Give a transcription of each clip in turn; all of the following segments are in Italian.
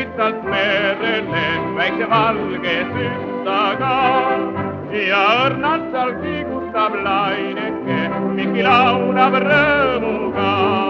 Läpirittas merelle, väikse valge süstaga? Ja õrnalt seal kiigutab laineke, mingi laulab rõõmuga.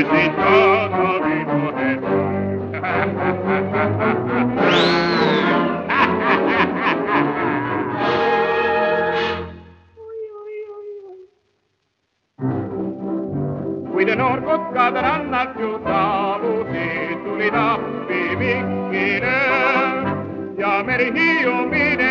esitato di poter. Qui de norco cadranno al più saluti, tu li dappi micchine, chiamerì io mine,